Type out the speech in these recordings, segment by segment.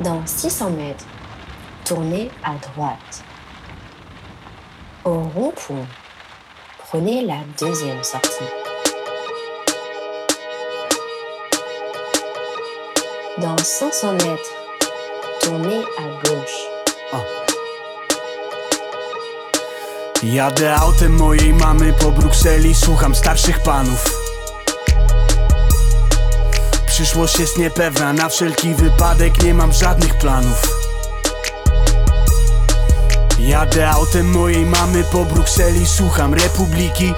Dans 600 mètres, tournez à droite. Au rond-point, prenez la deuxième sortie. Dans 500 mètres, tournez à gauche. Jadę autem mojej mamy po słucham starszych panów. Przyszłość jest niepewna, na wszelki wypadek nie mam żadnych planów. Jadę autem mojej mamy po Brukseli, słucham Republiki.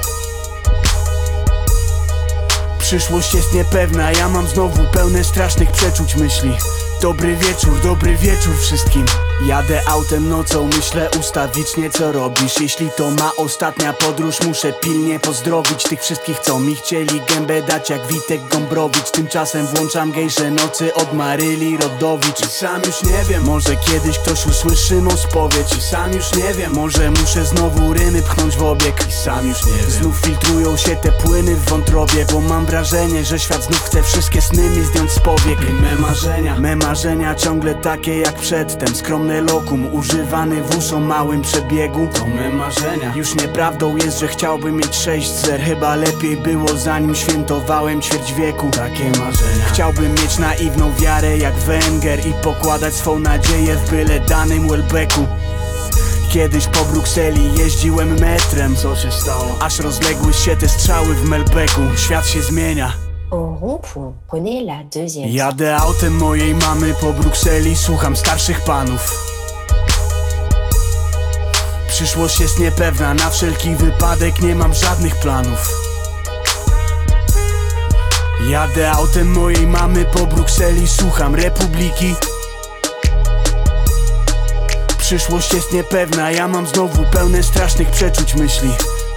Przyszłość jest niepewna, ja mam znowu pełne strasznych przeczuć myśli. Dobry wieczór, dobry wieczór wszystkim. Jadę autem nocą, myślę ustawicznie co robisz? Jeśli to ma ostatnia podróż, muszę pilnie pozdrowić Tych wszystkich, co mi chcieli gębę dać jak Witek Gombrowicz. Tymczasem włączam gejsze nocy od Maryli Rodowicz. I sam już nie wiem, może kiedyś ktoś usłyszy mą spowiedź I sam już nie wiem, może muszę znowu rymy pchnąć w obieg. I sam już nie wiem. Znów filtrują się te płyny w wątrobie Bo mam wrażenie, że świat znów chce wszystkie sny mi zdjąć z powiek. I me marzenia, me marzenia ciągle takie jak przedtem. Skromne lokum, używany w uso małym przebiegu. To me marzenia. Już nieprawdą jest, że chciałbym mieć sześć zer. Chyba lepiej było zanim świętowałem ćwierć wieku. Takie marzenia. Chciałbym mieć naiwną wiarę jak Wenger I pokładać swą nadzieję w byle danym Welbecku Kiedyś po Brukseli jeździłem metrem. Co się stało? Aż rozległy się te strzały w Melbeku. Świat się zmienia Jadę autem mojej mamy po Brukseli, słucham starszych panów. Przyszłość jest niepewna, na wszelki wypadek nie mam żadnych planów. Jadę autem mojej mamy po Brukseli, słucham Republiki. Przyszłość jest niepewna, ja mam znowu pełne strasznych przeczuć myśli.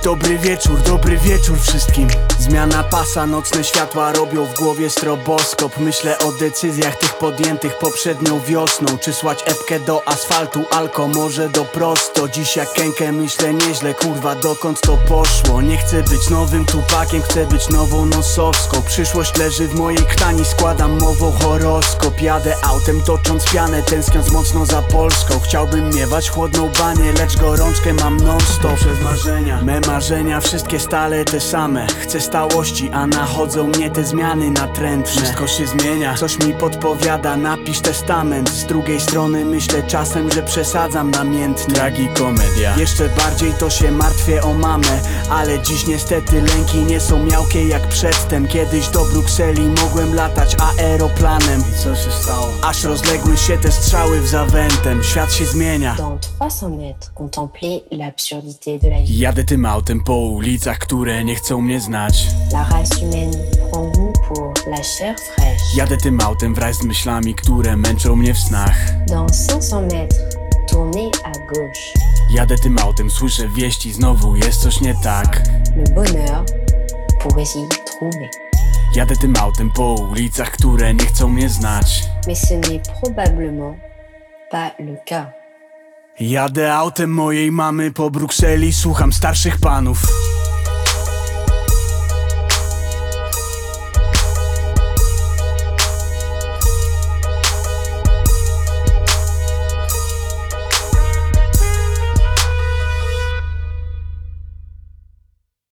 Dobry wieczór, dobry wieczór wszystkim. Zmiana pasa, nocne światła robią w głowie stroboskop. Myślę o decyzjach tych podjętych poprzednią wiosną. Czy słać epkę do asfaltu, alko może do prosto. Dziś jak kękę myślę nieźle, kurwa dokąd to poszło. Nie chcę być nowym tupakiem, chcę być nową nosowską. Przyszłość leży w mojej krtani, składam mową horoskop. Jadę autem tocząc pianę, tęskniąc mocno za Polską. Chciałbym miewać chłodną banię, lecz gorączkę mam non-stop. Przez marzenia, me marzenia, wszystkie stale te same. Chcę stałości, a nachodzą mnie te zmiany natrętne. Wszystko się zmienia, coś mi podpowiada, napisz testament. Z drugiej strony myślę czasem, że przesadzam namiętnie. Tragikomedia. Jeszcze bardziej to się martwię o mamę, ale dziś niestety lęki nie są miałkie jak przedtem. Kiedyś do Brukseli mogłem latać aeroplanem. I co się stało? Aż rozległy się te strzały w zawętem. Świat się zmienia. Dans 300 mètres, contemplez l'absurdité de la vie. Jadę tym autem po ulicach, które nie chcą mnie znać. La race humaine prend goût pour la chair fraîche. Jadę tym autem wraz z myślami, które męczą mnie w snach. Dans 500 mètres, tournez à gauche. Jadę tym autem, słyszę wieści, znowu jest coś nie tak. Le bonheur pourrait s'y trouver. Jadę tym autem po ulicach, które nie chcą mnie znać. Mais ce n'est probablement pas le cas. Jadę autem mojej mamy po Brukseli, słucham starszych panów.